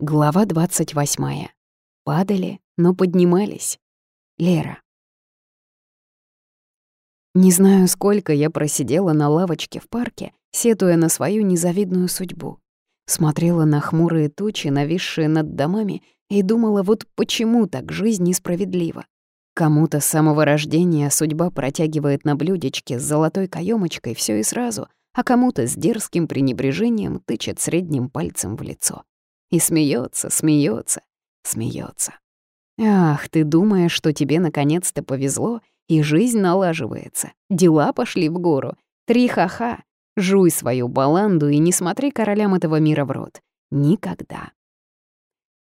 Глава 28. Падали, но поднимались. Лера. Не знаю, сколько я просидела на лавочке в парке, сетуя на свою незавидную судьбу. Смотрела на хмурые тучи, нависшие над домами, и думала, вот почему так жизнь несправедлива. Кому-то с самого рождения судьба протягивает на блюдечке с золотой каемочкой все и сразу, а кому-то с дерзким пренебрежением тычет средним пальцем в лицо. И смеется, смеется, смеется. Ах, ты думаешь, что тебе наконец-то повезло, и жизнь налаживается, дела пошли в гору. Три ха-ха, жуй свою баланду и не смотри королям этого мира в рот. Никогда.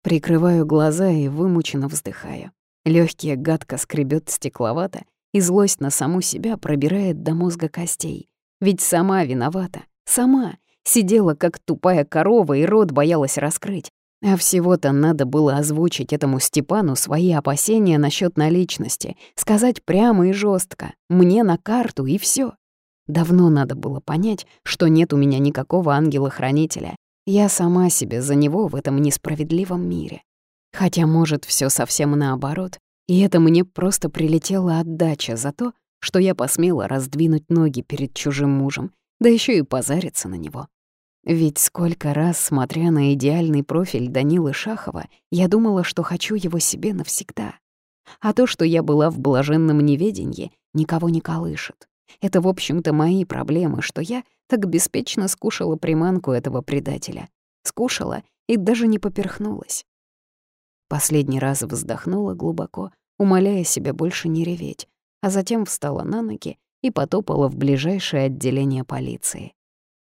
Прикрываю глаза и вымученно вздыхаю. Лёгкие гадко скребет стекловато, и злость на саму себя пробирает до мозга костей. Ведь сама виновата, сама, Сидела как тупая корова и рот боялась раскрыть. А всего-то надо было озвучить этому Степану свои опасения насчет наличности, сказать прямо и жестко, мне на карту и все. Давно надо было понять, что нет у меня никакого ангела-хранителя. Я сама себе за него в этом несправедливом мире. Хотя, может, все совсем наоборот, и это мне просто прилетела отдача за то, что я посмела раздвинуть ноги перед чужим мужем, да еще и позариться на него. Ведь сколько раз, смотря на идеальный профиль Данилы Шахова, я думала, что хочу его себе навсегда. А то, что я была в блаженном неведении, никого не колышет. Это, в общем-то, мои проблемы, что я так беспечно скушала приманку этого предателя. Скушала и даже не поперхнулась. Последний раз вздохнула глубоко, умоляя себя больше не реветь, а затем встала на ноги и потопала в ближайшее отделение полиции.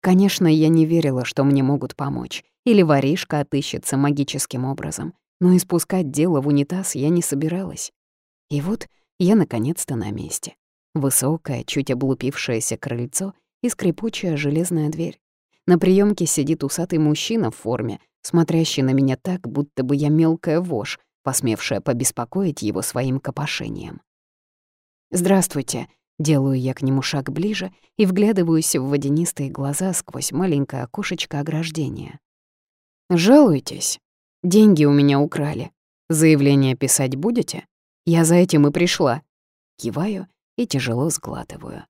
Конечно, я не верила, что мне могут помочь, или воришка отыщется магическим образом, но испускать дело в унитаз я не собиралась. И вот я наконец-то на месте. Высокое, чуть облупившееся крыльцо и скрипучая железная дверь. На приемке сидит усатый мужчина в форме, смотрящий на меня так, будто бы я мелкая вошь, посмевшая побеспокоить его своим копошением. «Здравствуйте», Делаю я к нему шаг ближе и вглядываюсь в водянистые глаза сквозь маленькое окошечко ограждения. «Жалуйтесь. Деньги у меня украли. Заявление писать будете? Я за этим и пришла». Киваю и тяжело сглатываю.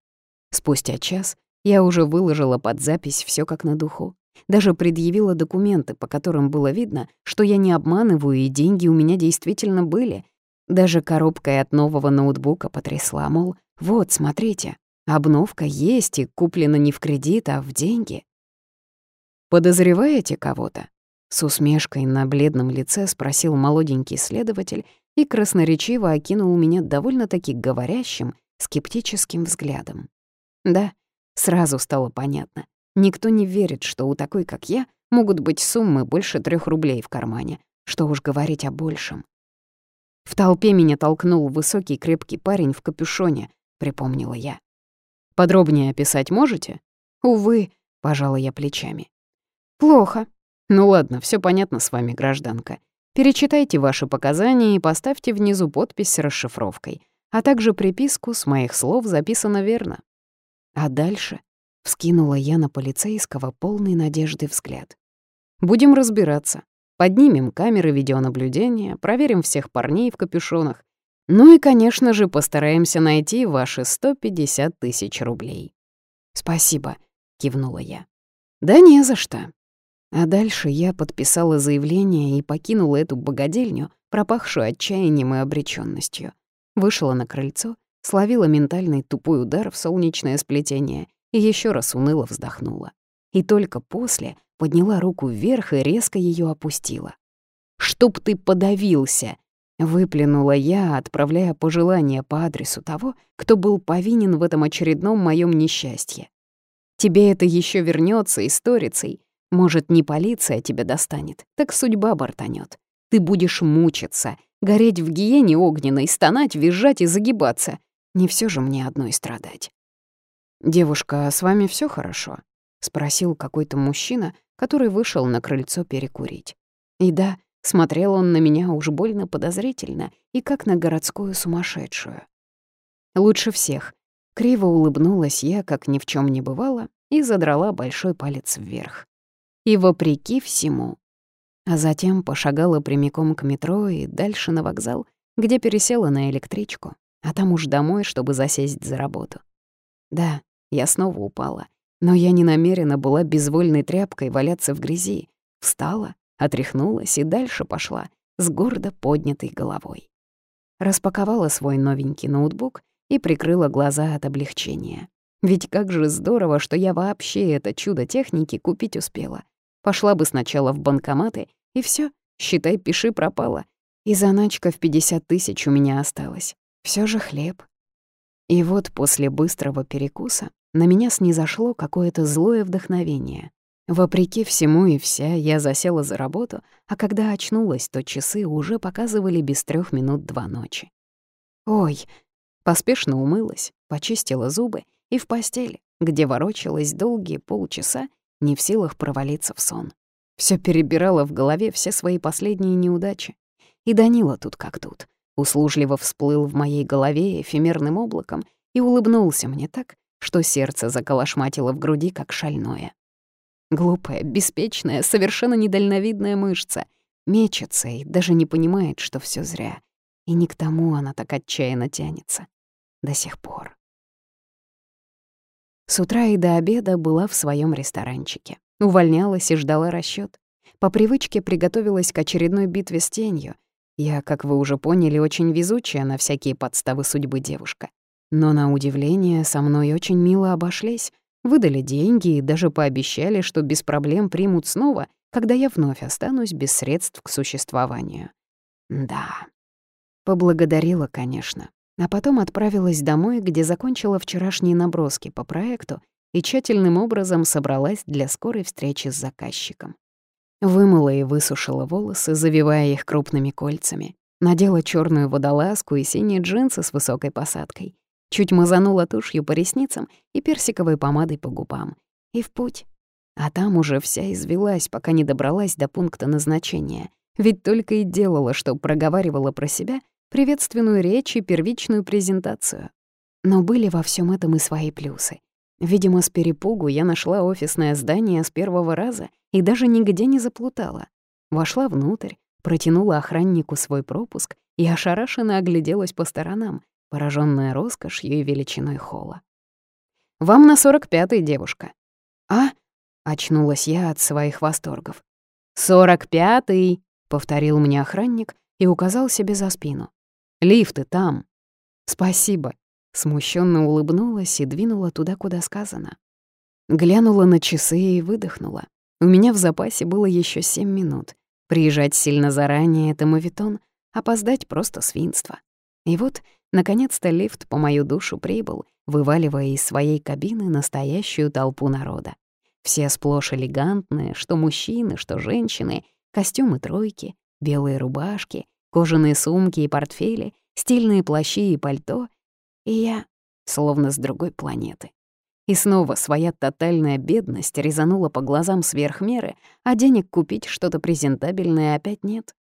Спустя час я уже выложила под запись все как на духу. Даже предъявила документы, по которым было видно, что я не обманываю, и деньги у меня действительно были. Даже коробкой от нового ноутбука потрясла, мол, вот, смотрите, обновка есть и куплена не в кредит, а в деньги. «Подозреваете кого-то?» С усмешкой на бледном лице спросил молоденький следователь и красноречиво окинул меня довольно-таки говорящим, скептическим взглядом. Да, сразу стало понятно. Никто не верит, что у такой, как я, могут быть суммы больше трех рублей в кармане. Что уж говорить о большем. В толпе меня толкнул высокий крепкий парень в капюшоне, — припомнила я. «Подробнее описать можете?» «Увы», — пожала я плечами. «Плохо». «Ну ладно, все понятно с вами, гражданка. Перечитайте ваши показания и поставьте внизу подпись с расшифровкой, а также приписку с моих слов записано верно». А дальше вскинула я на полицейского полный надежды взгляд. «Будем разбираться. Поднимем камеры видеонаблюдения, проверим всех парней в капюшонах, ну и, конечно же, постараемся найти ваши 150 тысяч рублей. «Спасибо», — кивнула я. «Да не за что». А дальше я подписала заявление и покинула эту богадельню, пропахшую отчаянием и обречённостью. Вышла на крыльцо, словила ментальный тупой удар в солнечное сплетение и ещё раз уныло вздохнула. И только после подняла руку вверх и резко её опустила. «Чтоб ты подавился!» Выплюнула я, отправляя пожелание по адресу того, кто был повинен в этом очередном моем несчастье. Тебе это еще вернется историцей. Может, не полиция тебя достанет, так судьба бортанет. Ты будешь мучиться, гореть в гиене огненной, стонать, визжать и загибаться. Не все же мне одной страдать. «Девушка, а с вами все хорошо?» — спросил какой-то мужчина, который вышел на крыльцо перекурить. И да, Смотрел он на меня уж больно подозрительно и как на городскую сумасшедшую. Лучше всех. Криво улыбнулась я, как ни в чем не бывало, и задрала большой палец вверх. И вопреки всему, а затем пошагала прямиком к метро и дальше на вокзал, где пересела на электричку, а там уж домой, чтобы засесть за работу. Да, я снова упала, но я не намерена была безвольной тряпкой валяться в грязи. Встала, отряхнулась и дальше пошла с гордо поднятой головой. Распаковала свой новенький ноутбук и прикрыла глаза от облегчения. Ведь как же здорово, что я вообще это чудо техники купить успела. Пошла бы сначала в банкоматы, и все, считай, пиши пропала. И заначка в 50 тысяч у меня осталась. Все же хлеб. И вот после быстрого перекуса на меня снизошло какое-то злое вдохновение. Вопреки всему и вся, я засела за работу, а когда очнулась, то часы уже показывали без трех минут два ночи. Ой, поспешно умылась, почистила зубы и в постели, где ворочалась долгие полчаса, не в силах провалиться в сон. Все перебирала в голове все свои последние неудачи. И Данила тут как тут услужливо всплыл в моей голове эфемерным облаком и улыбнулся мне так, что сердце заколошматило в груди, как шальное. Глупая, беспечная, совершенно недальновидная мышца мечется и даже не понимает, что все зря. И не к тому она так отчаянно тянется. До сих пор. С утра и до обеда была в своем ресторанчике. Увольнялась и ждала расчет. По привычке приготовилась к очередной битве с тенью, я, как вы уже поняли, очень везучая на всякие подставы судьбы девушка. Но на удивление со мной очень мило обошлись, выдали деньги и даже пообещали, что без проблем примут снова, когда я вновь останусь без средств к существованию. Да. Поблагодарила, конечно, а потом отправилась домой, где закончила вчерашние наброски по проекту и тщательным образом собралась для скорой встречи с заказчиком. Вымыла и высушила волосы, завивая их крупными кольцами. Надела черную водолазку и синие джинсы с высокой посадкой. Чуть мазанула тушью по ресницам и персиковой помадой по губам. И в путь. А там уже вся извелась, пока не добралась до пункта назначения. Ведь только и делала, что проговаривала про себя приветственную речь и первичную презентацию. Но были во всем этом и свои плюсы. Видимо, с перепугу я нашла офисное здание с первого раза и даже нигде не заплутала. Вошла внутрь, протянула охраннику свой пропуск и ошарашенно огляделась по сторонам, пораженная роскошью и величиной холла. «Вам на сорок пятый, девушка». «А?» — очнулась я от своих восторгов. «Сорок пятый!» — повторил мне охранник и указал себе за спину. «Лифты там». «Спасибо», Смущенно улыбнулась и двинула туда, куда сказано. Глянула на часы и выдохнула. У меня в запасе было еще семь минут. Приезжать сильно заранее — это мавитон, опоздать — просто свинство. И вот, наконец-то, лифт по мою душу прибыл, вываливая из своей кабины настоящую толпу народа. Все сплошь элегантные, что мужчины, что женщины, костюмы тройки, белые рубашки, кожаные сумки и портфели, стильные плащи и пальто и я словно с другой планеты. И снова своя тотальная бедность резанула по глазам сверх меры, а денег купить что-то презентабельное опять нет.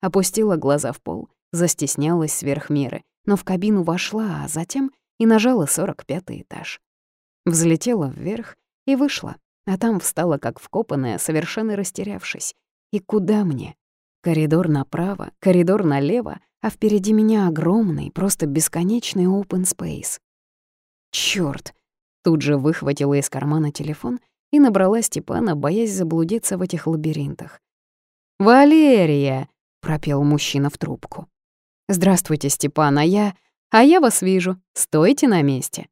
Опустила глаза в пол, застеснялась сверх меры, но в кабину вошла, а затем и нажала 45 этаж. Взлетела вверх и вышла, а там встала как вкопанная, совершенно растерявшись. И куда мне? Коридор направо, коридор налево, а впереди меня огромный, просто бесконечный open space. Чёрт! Тут же выхватила из кармана телефон и набрала Степана, боясь заблудиться в этих лабиринтах. «Валерия!» — пропел мужчина в трубку. «Здравствуйте, Степан, а я... А я вас вижу. Стойте на месте».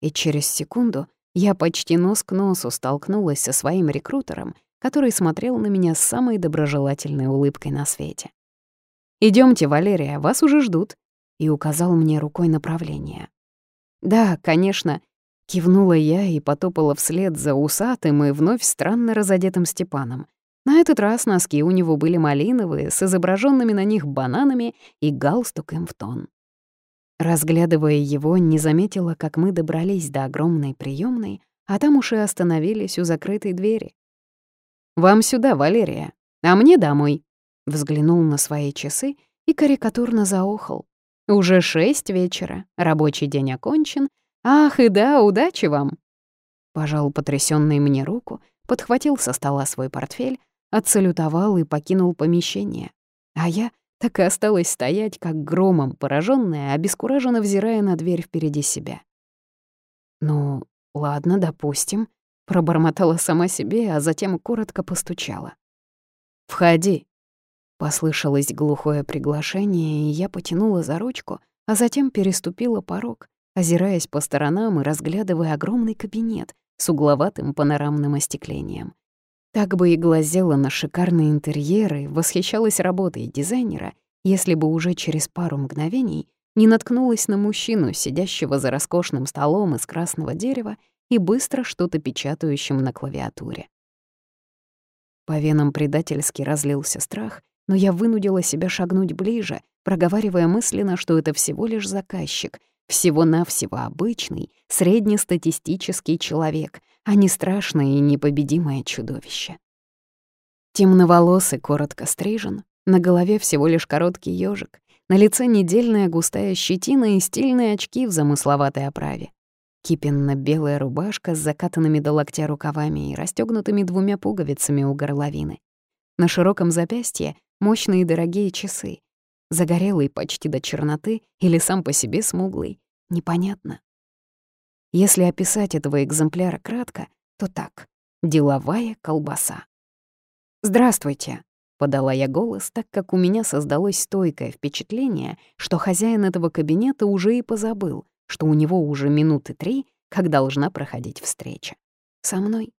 И через секунду я почти нос к носу столкнулась со своим рекрутером, который смотрел на меня с самой доброжелательной улыбкой на свете. Идемте, Валерия, вас уже ждут», и указал мне рукой направление. «Да, конечно», — кивнула я и потопала вслед за усатым и вновь странно разодетым Степаном. На этот раз носки у него были малиновые, с изображенными на них бананами и галстук им в тон. Разглядывая его, не заметила, как мы добрались до огромной приемной, а там уж и остановились у закрытой двери. «Вам сюда, Валерия, а мне домой», — взглянул на свои часы и карикатурно заохал. «Уже шесть вечера, рабочий день окончен. Ах, и да, удачи вам!» Пожал потрясённый мне руку, подхватил со стола свой портфель, отсалютовал и покинул помещение. А я так и осталась стоять, как громом пораженная, обескураженно взирая на дверь впереди себя. «Ну, ладно, допустим», — пробормотала сама себе, а затем коротко постучала. «Входи», — послышалось глухое приглашение, и я потянула за ручку, а затем переступила порог, озираясь по сторонам и разглядывая огромный кабинет с угловатым панорамным остеклением. Так бы и глазела на шикарные интерьеры, восхищалась работой дизайнера, если бы уже через пару мгновений не наткнулась на мужчину, сидящего за роскошным столом из красного дерева и быстро что-то печатающим на клавиатуре. По венам предательски разлился страх, но я вынудила себя шагнуть ближе, проговаривая мысленно, что это всего лишь заказчик, всего-навсего обычный, среднестатистический человек, а не страшное и непобедимое чудовище. Темноволосый, коротко стрижен, на голове всего лишь короткий ёжик, на лице недельная густая щетина и стильные очки в замысловатой оправе. Кипенно-белая рубашка с закатанными до локтя рукавами и расстёгнутыми двумя пуговицами у горловины. На широком запястье мощные дорогие часы. Загорелый почти до черноты или сам по себе смуглый. Непонятно. Если описать этого экземпляра кратко, то так. Деловая колбаса. «Здравствуйте», — подала я голос, так как у меня создалось стойкое впечатление, что хозяин этого кабинета уже и позабыл, что у него уже минуты три, как должна проходить встреча. Со мной.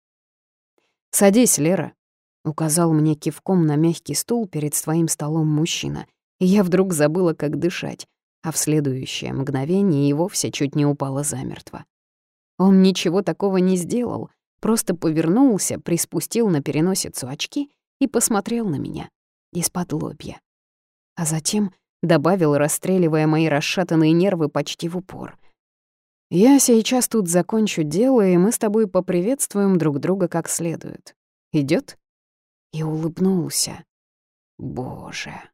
«Садись, Лера», — указал мне кивком на мягкий стул перед своим столом мужчина, и я вдруг забыла, как дышать, а в следующее мгновение и вовсе чуть не упала замертво. Он ничего такого не сделал, просто повернулся, приспустил на переносицу очки и посмотрел на меня из-под лобья. А затем добавил, расстреливая мои расшатанные нервы почти в упор. «Я сейчас тут закончу дело, и мы с тобой поприветствуем друг друга как следует. Идёт?» И улыбнулся. «Боже!»